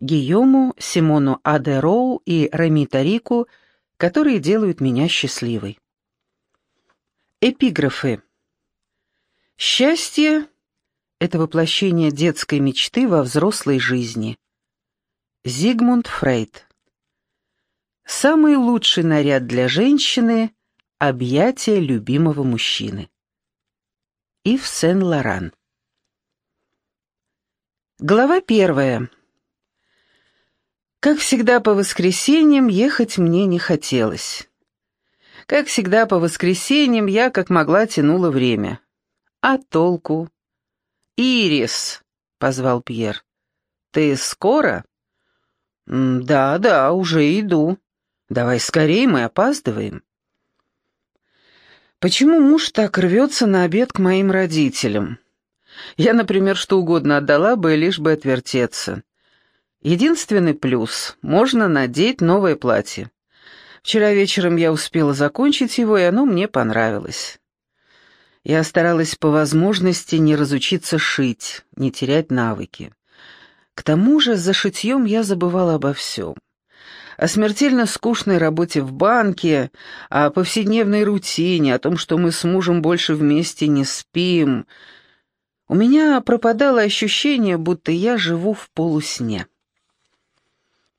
Гийому, Симону Адероу и Реми Тарику, которые делают меня счастливой. Эпиграфы. Счастье — это воплощение детской мечты во взрослой жизни. Зигмунд Фрейд. Самый лучший наряд для женщины — объятие любимого мужчины. Ив Сен-Лоран. Глава первая. Как всегда по воскресеньям ехать мне не хотелось. Как всегда по воскресеньям я как могла тянула время. А толку? «Ирис», — позвал Пьер, — «ты скоро?» «Да, да, уже иду. Давай скорее, мы опаздываем». Почему муж так рвется на обед к моим родителям? Я, например, что угодно отдала бы, лишь бы отвертеться. Единственный плюс — можно надеть новое платье. Вчера вечером я успела закончить его, и оно мне понравилось. Я старалась по возможности не разучиться шить, не терять навыки. К тому же за шитьем я забывала обо всем. О смертельно скучной работе в банке, о повседневной рутине, о том, что мы с мужем больше вместе не спим — у меня пропадало ощущение, будто я живу в полусне.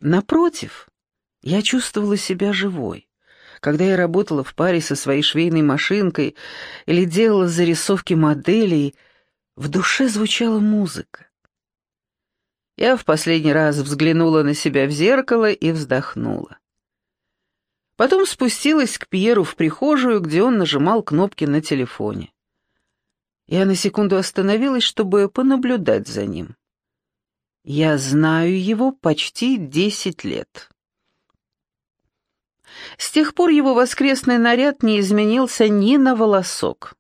Напротив, я чувствовала себя живой. Когда я работала в паре со своей швейной машинкой или делала зарисовки моделей, в душе звучала музыка. Я в последний раз взглянула на себя в зеркало и вздохнула. Потом спустилась к Пьеру в прихожую, где он нажимал кнопки на телефоне. Я на секунду остановилась, чтобы понаблюдать за ним. Я знаю его почти десять лет. С тех пор его воскресный наряд не изменился ни на волосок.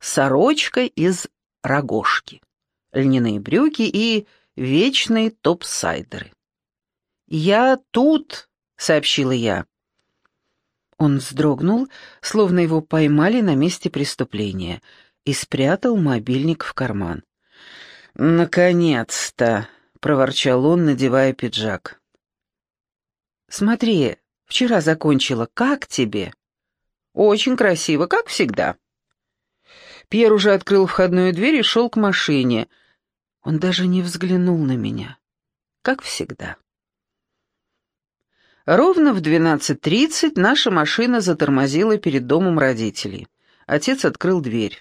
Сорочка из рогожки, льняные брюки и вечные топсайдеры. «Я тут», — сообщила я. Он вздрогнул, словно его поймали на месте преступления — и спрятал мобильник в карман. «Наконец-то!» — проворчал он, надевая пиджак. «Смотри, вчера закончила. Как тебе?» «Очень красиво, как всегда». Пьер уже открыл входную дверь и шел к машине. Он даже не взглянул на меня. Как всегда. Ровно в 12.30 наша машина затормозила перед домом родителей. Отец открыл дверь.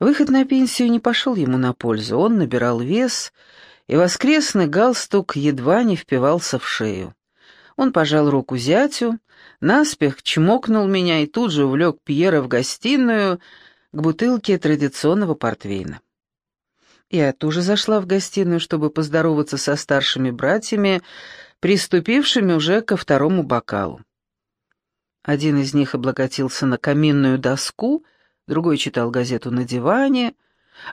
Выход на пенсию не пошел ему на пользу, он набирал вес, и воскресный галстук едва не впивался в шею. Он пожал руку зятю, наспех чмокнул меня и тут же увлек Пьера в гостиную к бутылке традиционного портвейна. Я тоже зашла в гостиную, чтобы поздороваться со старшими братьями, приступившими уже ко второму бокалу. Один из них облокотился на каминную доску — другой читал газету на диване,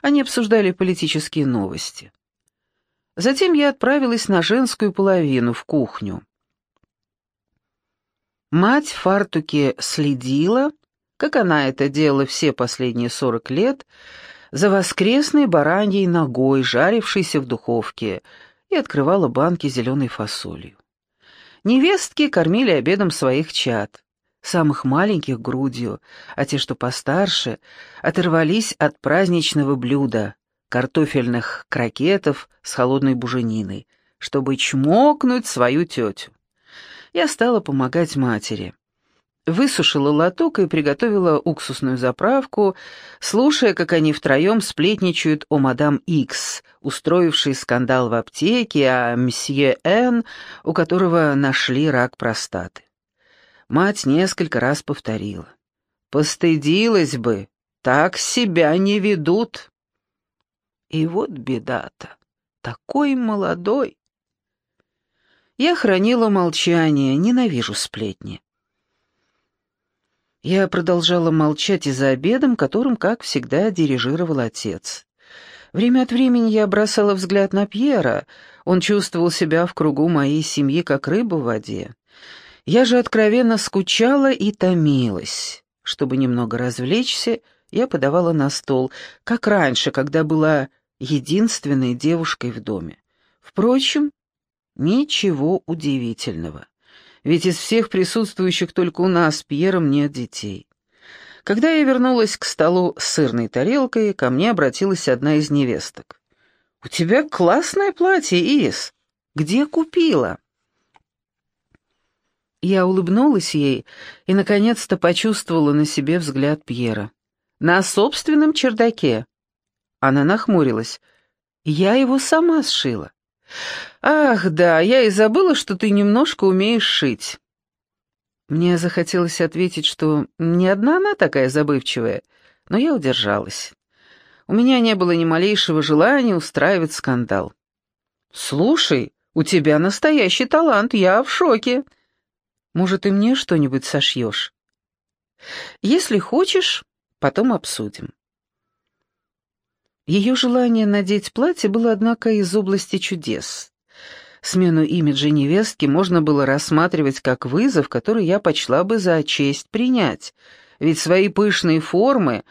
они обсуждали политические новости. Затем я отправилась на женскую половину, в кухню. Мать в фартуке следила, как она это делала все последние сорок лет, за воскресной бараньей ногой, жарившейся в духовке, и открывала банки зеленой фасолью. Невестки кормили обедом своих чад самых маленьких грудью, а те, что постарше, оторвались от праздничного блюда — картофельных крокетов с холодной бужениной, чтобы чмокнуть свою тетю. Я стала помогать матери. Высушила лоток и приготовила уксусную заправку, слушая, как они втроем сплетничают о мадам Икс, устроившей скандал в аптеке, а мсье Н, у которого нашли рак простаты. Мать несколько раз повторила. «Постыдилась бы, так себя не ведут». И вот беда-то, такой молодой. Я хранила молчание, ненавижу сплетни. Я продолжала молчать и за обедом, которым, как всегда, дирижировал отец. Время от времени я бросала взгляд на Пьера, он чувствовал себя в кругу моей семьи, как рыба в воде. Я же откровенно скучала и томилась. Чтобы немного развлечься, я подавала на стол, как раньше, когда была единственной девушкой в доме. Впрочем, Ничего удивительного. Ведь из всех присутствующих только у нас с Пьером нет детей. Когда я вернулась к столу с сырной тарелкой, ко мне обратилась одна из невесток. «У тебя классное платье, Ирис. Где купила?» Я улыбнулась ей и, наконец-то, почувствовала на себе взгляд Пьера. «На собственном чердаке». Она нахмурилась. «Я его сама сшила». «Ах, да, я и забыла, что ты немножко умеешь шить». Мне захотелось ответить, что не одна она такая забывчивая, но я удержалась. У меня не было ни малейшего желания устраивать скандал. «Слушай, у тебя настоящий талант, я в шоке. Может, и мне что-нибудь сошьешь?» «Если хочешь, потом обсудим». Ее желание надеть платье было, однако, из области чудес. Смену имиджа невестки можно было рассматривать как вызов, который я почла бы за честь принять, ведь свои пышные формы,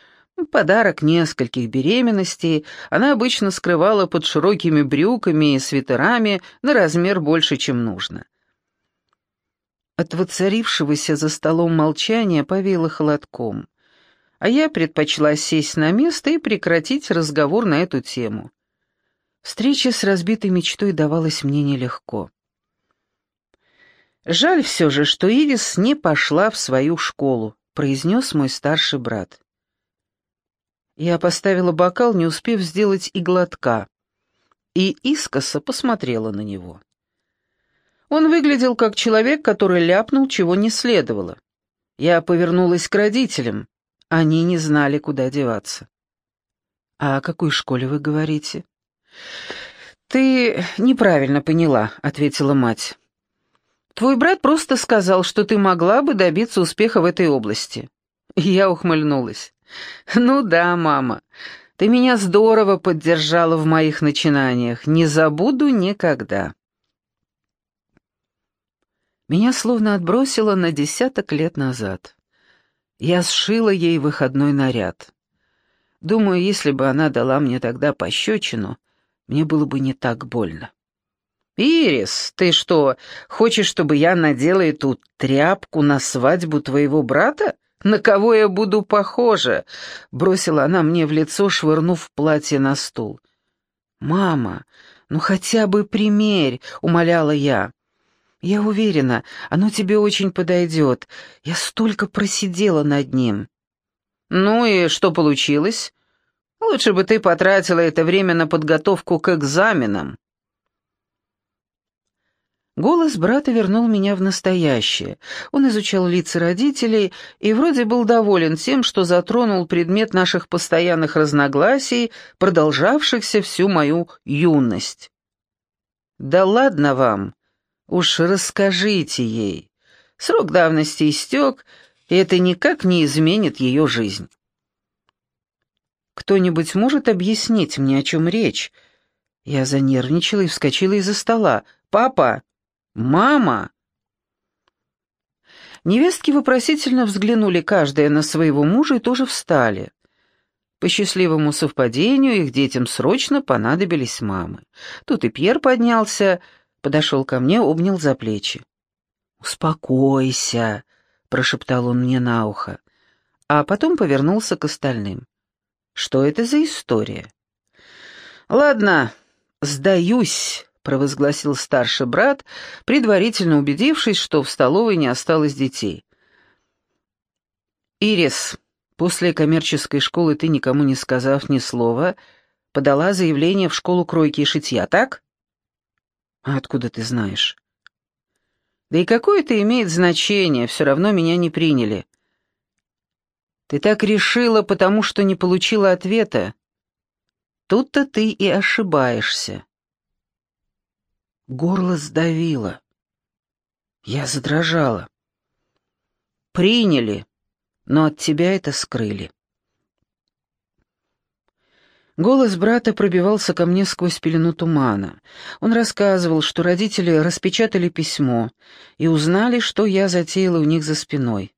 подарок нескольких беременностей, она обычно скрывала под широкими брюками и свитерами на размер больше, чем нужно. От воцарившегося за столом молчания повеяло холодком, а я предпочла сесть на место и прекратить разговор на эту тему. Встреча с разбитой мечтой давалась мне нелегко. «Жаль все же, что Ирис не пошла в свою школу», — произнес мой старший брат. Я поставила бокал, не успев сделать и глотка, и искоса посмотрела на него. Он выглядел как человек, который ляпнул, чего не следовало. Я повернулась к родителям. Они не знали, куда деваться. «А о какой школе вы говорите?» «Ты неправильно поняла», — ответила мать. «Твой брат просто сказал, что ты могла бы добиться успеха в этой области». Я ухмыльнулась. «Ну да, мама, ты меня здорово поддержала в моих начинаниях. Не забуду никогда». Меня словно отбросило на десяток лет назад. Я сшила ей выходной наряд. Думаю, если бы она дала мне тогда пощечину, мне было бы не так больно. «Ирис, ты что, хочешь, чтобы я надела эту тряпку на свадьбу твоего брата? На кого я буду похожа?» Бросила она мне в лицо, швырнув платье на стул. «Мама, ну хотя бы примерь», — умоляла я. «Я уверена, оно тебе очень подойдет. Я столько просидела над ним». «Ну и что получилось?» Лучше бы ты потратила это время на подготовку к экзаменам. Голос брата вернул меня в настоящее. Он изучал лица родителей и вроде был доволен тем, что затронул предмет наших постоянных разногласий, продолжавшихся всю мою юность. «Да ладно вам! Уж расскажите ей. Срок давности истек, и это никак не изменит ее жизнь». Кто-нибудь может объяснить мне, о чем речь?» Я занервничала и вскочила из-за стола. «Папа! Мама!» Невестки вопросительно взглянули каждая на своего мужа и тоже встали. По счастливому совпадению их детям срочно понадобились мамы. Тут и Пьер поднялся, подошел ко мне, обнял за плечи. «Успокойся», — прошептал он мне на ухо, а потом повернулся к остальным. Что это за история? Ладно, сдаюсь, провозгласил старший брат, предварительно убедившись, что в столовой не осталось детей. Ирис, после коммерческой школы ты никому не сказав ни слова, подала заявление в школу кройки и шитья, так? А откуда ты знаешь? Да и какое это имеет значение, все равно меня не приняли. Ты так решила, потому что не получила ответа. Тут-то ты и ошибаешься. Горло сдавило. Я задрожала. Приняли, но от тебя это скрыли. Голос брата пробивался ко мне сквозь пелену тумана. Он рассказывал, что родители распечатали письмо и узнали, что я затеяла у них за спиной.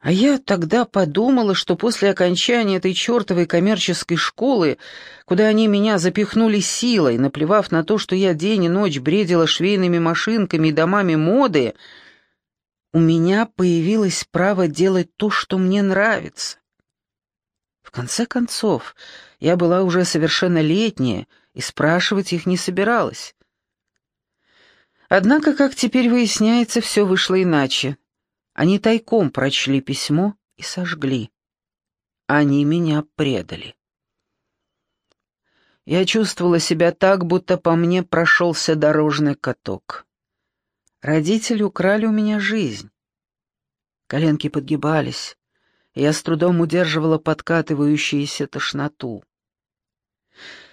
А я тогда подумала, что после окончания этой чертовой коммерческой школы, куда они меня запихнули силой, наплевав на то, что я день и ночь бредила швейными машинками и домами моды, у меня появилось право делать то, что мне нравится. В конце концов, я была уже совершеннолетняя и спрашивать их не собиралась. Однако, как теперь выясняется, все вышло иначе. Они тайком прочли письмо и сожгли. Они меня предали. Я чувствовала себя так, будто по мне прошелся дорожный каток. Родители украли у меня жизнь. Коленки подгибались, я с трудом удерживала подкатывающуюся тошноту.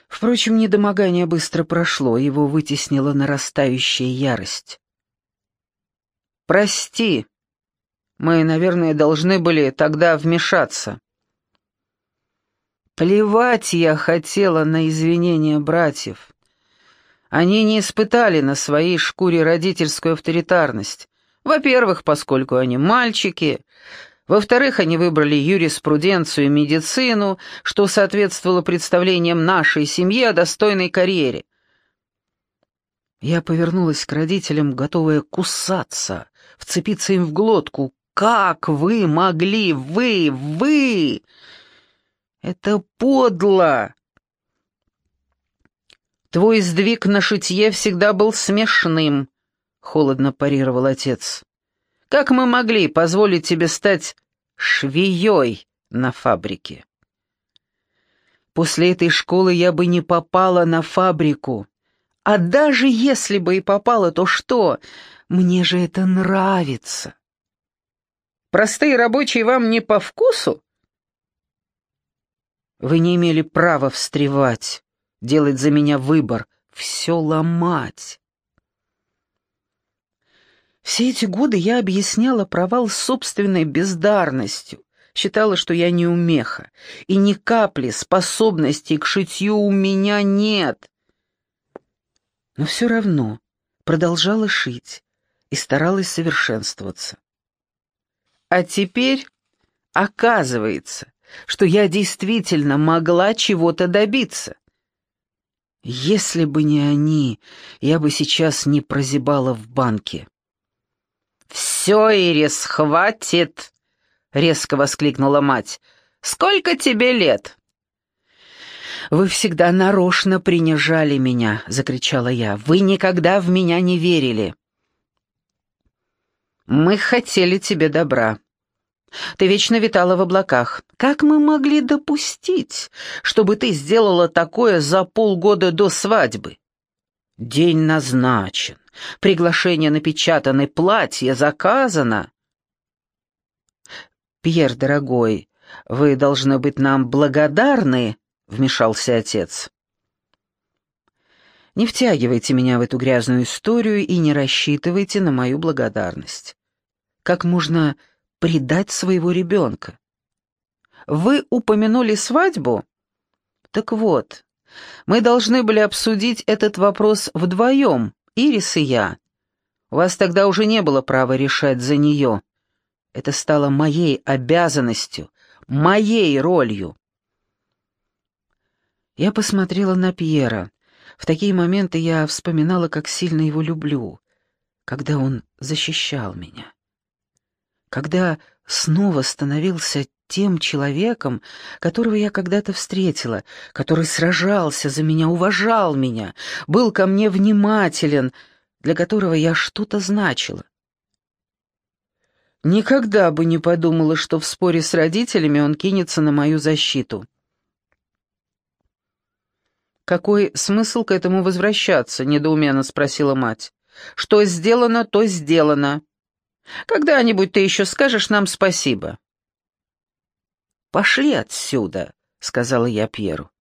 Впрочем, недомогание быстро прошло, его вытеснила нарастающая ярость. «Прости», мы, наверное, должны были тогда вмешаться. Плевать я хотела на извинения братьев. Они не испытали на своей шкуре родительскую авторитарность. Во-первых, поскольку они мальчики. Во-вторых, они выбрали юриспруденцию и медицину, что соответствовало представлениям нашей семьи о достойной карьере. Я повернулась к родителям, готовая кусаться, вцепиться им в глотку, как вы могли? Вы! Вы! Это подло! Твой сдвиг на шитье всегда был смешным, — холодно парировал отец. Как мы могли позволить тебе стать швеей на фабрике? После этой школы я бы не попала на фабрику. А даже если бы и попала, то что? Мне же это нравится. Простые рабочие вам не по вкусу? Вы не имели права встревать, делать за меня выбор, все ломать. Все эти годы я объясняла провал собственной бездарностью, считала, что я не умеха, и ни капли способностей к шитью у меня нет. Но все равно продолжала шить и старалась совершенствоваться. А теперь оказывается, что я действительно могла чего-то добиться. Если бы не они, я бы сейчас не прозябала в банке. «Все, Ирис, хватит!» — резко воскликнула мать. «Сколько тебе лет?» «Вы всегда нарочно принижали меня», — закричала я. «Вы никогда в меня не верили». Мы хотели тебе добра. Ты вечно витала в облаках. Как мы могли допустить, чтобы ты сделала такое за полгода до свадьбы? День назначен, приглашение напечатано, платье заказано. Пьер, дорогой, вы должны быть нам благодарны, вмешался отец. Не втягивайте меня в эту грязную историю и не рассчитывайте на мою благодарность. Как можно предать своего ребенка? Вы упомянули свадьбу? Так вот, мы должны были обсудить этот вопрос вдвоем, Ирис и я. У вас тогда уже не было права решать за нее. Это стало моей обязанностью, моей ролью. Я посмотрела на Пьера. В такие моменты я вспоминала, как сильно его люблю, когда он защищал меня. Когда снова становился тем человеком, которого я когда-то встретила, который сражался за меня, уважал меня, был ко мне внимателен, для которого я что-то значила. Никогда бы не подумала, что в споре с родителями он кинется на мою защиту. «Какой смысл к этому возвращаться?» — недоуменно спросила мать. «Что сделано, то сделано. Когда-нибудь ты еще скажешь нам спасибо». «Пошли отсюда», — сказала я Пьеру.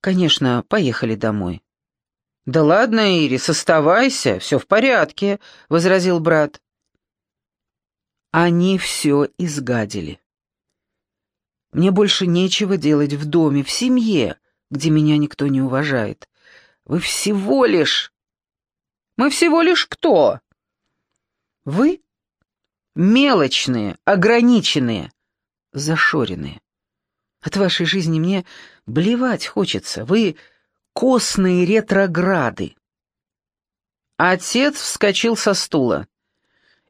«Конечно, поехали домой». «Да ладно, Ирис, оставайся, все в порядке», — возразил брат. Они все изгадили. Мне больше нечего делать в доме, в семье где меня никто не уважает. Вы всего лишь... Мы всего лишь кто? Вы? Мелочные, ограниченные, зашоренные. От вашей жизни мне блевать хочется. Вы костные ретрограды. Отец вскочил со стула.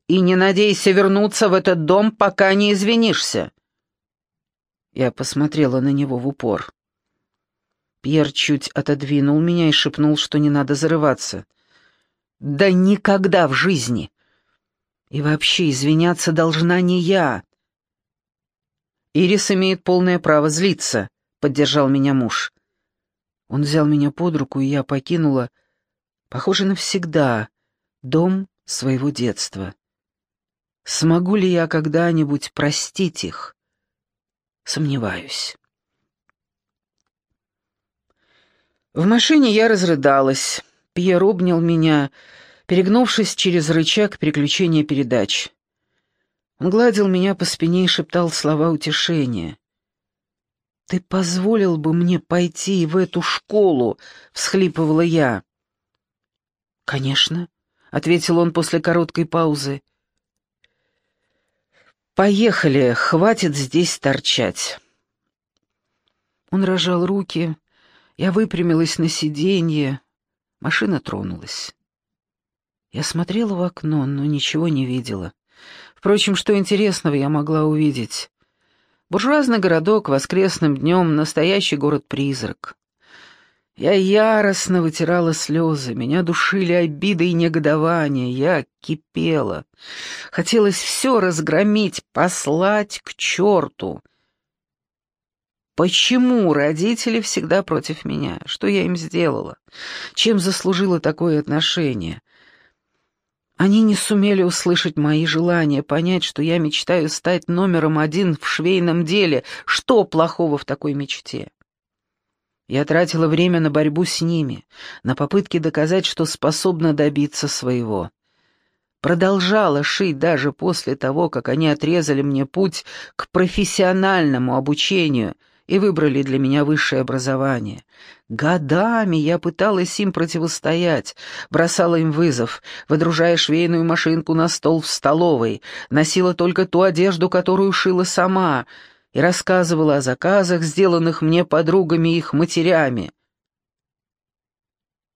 «И не надейся вернуться в этот дом, пока не извинишься». Я посмотрела на него в упор. Пьер чуть отодвинул меня и шепнул, что не надо зарываться. «Да никогда в жизни! И вообще извиняться должна не я!» «Ирис имеет полное право злиться», — поддержал меня муж. Он взял меня под руку, и я покинула, похоже, навсегда, дом своего детства. Смогу ли я когда-нибудь простить их? Сомневаюсь. В машине я разрыдалась. Пьер обнял меня, перегнувшись через рычаг переключения передач. Он гладил меня по спине и шептал слова утешения. «Ты позволил бы мне пойти в эту школу?» — всхлипывала я. «Конечно», — ответил он после короткой паузы. «Поехали, хватит здесь торчать». Он рожал руки, я выпрямилась на сиденье. Машина тронулась. Я смотрела в окно, но ничего не видела. Впрочем, что интересного я могла увидеть? Буржуазный городок воскресным днем — настоящий город-призрак. Я яростно вытирала слезы, меня душили обиды и негодование, я кипела. Хотелось все разгромить, послать к черту. Почему родители всегда против меня? Что я им сделала? Чем заслужила такое отношение? Они не сумели услышать мои желания, понять, что я мечтаю стать номером один в швейном деле. Что плохого в такой мечте? Я тратила время на борьбу с ними, на попытки доказать, что способна добиться своего. Продолжала шить даже после того, как они отрезали мне путь к профессиональному обучению — и выбрали для меня высшее образование. Годами я пыталась им противостоять, бросала им вызов, выдружая швейную машинку на стол в столовой, носила только ту одежду, которую шила сама, и рассказывала о заказах, сделанных мне подругами и их матерями.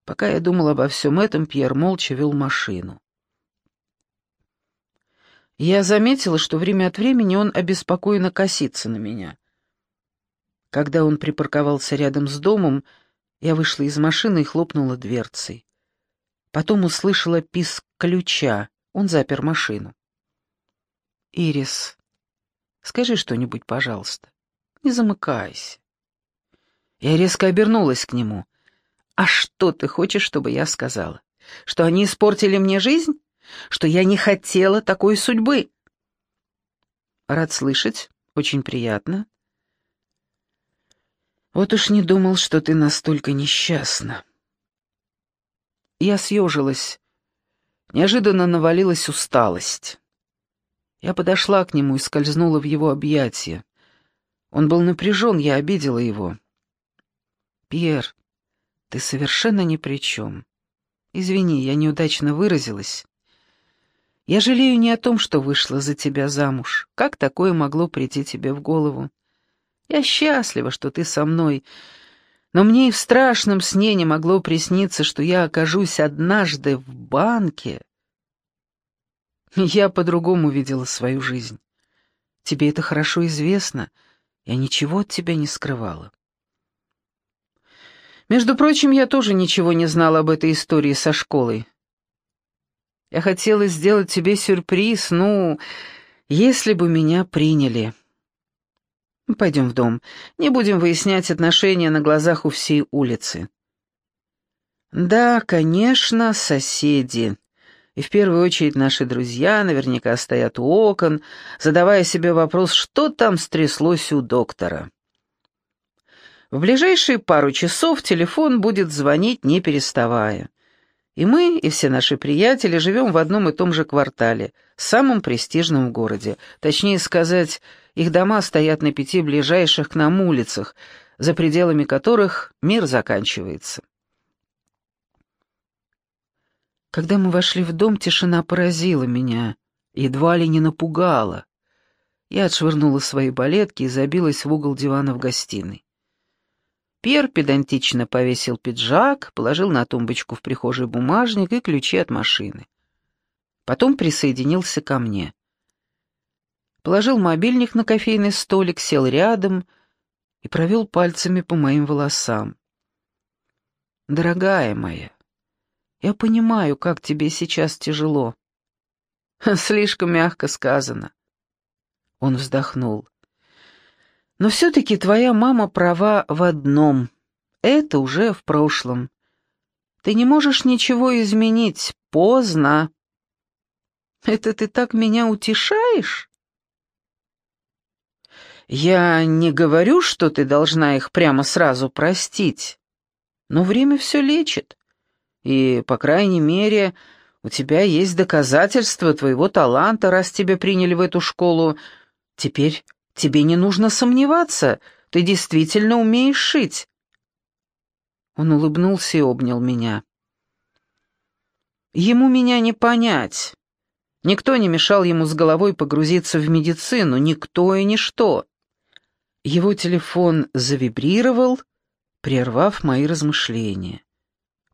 Пока я думал обо всем этом, Пьер молча вел машину. Я заметила, что время от времени он обеспокоенно косится на меня — когда он припарковался рядом с домом, я вышла из машины и хлопнула дверцей. Потом услышала писк ключа. Он запер машину. «Ирис, скажи что-нибудь, пожалуйста. Не замыкайся». Я резко обернулась к нему. «А что ты хочешь, чтобы я сказала? Что они испортили мне жизнь? Что я не хотела такой судьбы?» «Рад слышать. Очень приятно. Вот уж не думал, что ты настолько несчастна. Я съежилась. Неожиданно навалилась усталость. Я подошла к нему и скользнула в его объятия. Он был напряжен, я обидела его. «Пьер, ты совершенно ни при чем. Извини, я неудачно выразилась. Я жалею не о том, что вышла за тебя замуж. Как такое могло прийти тебе в голову? Я счастлива, что ты со мной, но мне и в страшном сне не могло присниться, что я окажусь однажды в банке. Я по-другому видела свою жизнь. Тебе это хорошо известно, я ничего от тебя не скрывала. Между прочим, я тоже ничего не знала об этой истории со школой. Я хотела сделать тебе сюрприз, ну, если бы меня приняли». Пойдем в дом. Не будем выяснять отношения на глазах у всей улицы. Да, конечно, соседи. И в первую очередь наши друзья наверняка стоят у окон, задавая себе вопрос, что там стряслось у доктора. В ближайшие пару часов телефон будет звонить, не переставая. И мы, и все наши приятели живем в одном и том же квартале, самом престижном городе. Точнее сказать, их дома стоят на пяти ближайших к нам улицах, за пределами которых мир заканчивается. Когда мы вошли в дом, тишина поразила меня. едва ли не напугала. Я отшвырнула свои балетки и забилась в угол дивана в гостиной. Пьер педантично повесил пиджак, положил на тумбочку в прихожей бумажник и ключи от машины. Потом присоединился ко мне. Положил мобильник на кофейный столик, сел рядом и провел пальцами по моим волосам. «Дорогая моя, я понимаю, как тебе сейчас тяжело». «Слишком мягко сказано». Он вздохнул. Но все-таки твоя мама права в одном. Это уже в прошлом. Ты не можешь ничего изменить. Поздно. Это ты так меня утешаешь? Я не говорю, что ты должна их прямо сразу простить. Но время все лечит. И, по крайней мере, у тебя есть доказательства твоего таланта, раз тебя приняли в эту школу. Теперь Тебе не нужно сомневаться, ты действительно умеешь шить». Он улыбнулся и обнял меня. Ему меня не понять. Никто не мешал ему с головой погрузиться в медицину, никто и ничто. Его телефон завибрировал, прервав мои размышления.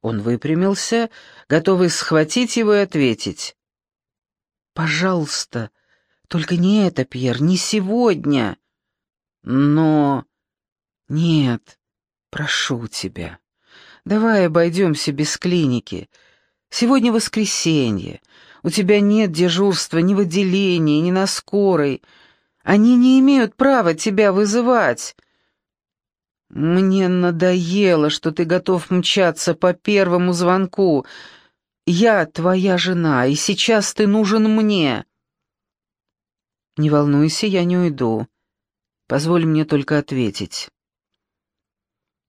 Он выпрямился, готовый схватить его и ответить. «Пожалуйста, только не это, Пьер, не сегодня. Но... Нет, прошу тебя. Давай обойдемся без клиники. Сегодня воскресенье. У тебя нет дежурства ни в отделении, ни на скорой. Они не имеют права тебя вызывать. Мне надоело, что ты готов мчаться по первому звонку. Я твоя жена, и сейчас ты нужен мне. «Не волнуйся, я не уйду. Позволь мне только ответить».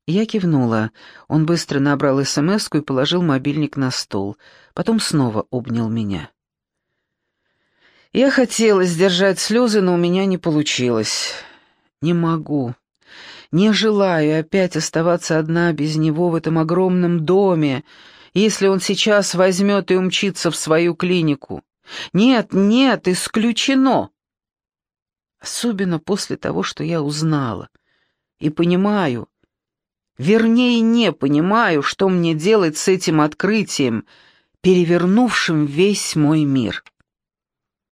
Я кивнула. Он быстро набрал смс и положил мобильник на стол. Потом снова обнял меня. Я хотела сдержать слезы, но у меня не получилось. Не могу. Не желаю опять оставаться одна без него в этом огромном доме, если он сейчас возьмет и умчится в свою клинику. Нет, нет, исключено. Особенно после того, что я узнала. И понимаю, вернее, не понимаю, что мне делать с этим открытием, перевернувшим весь мой мир.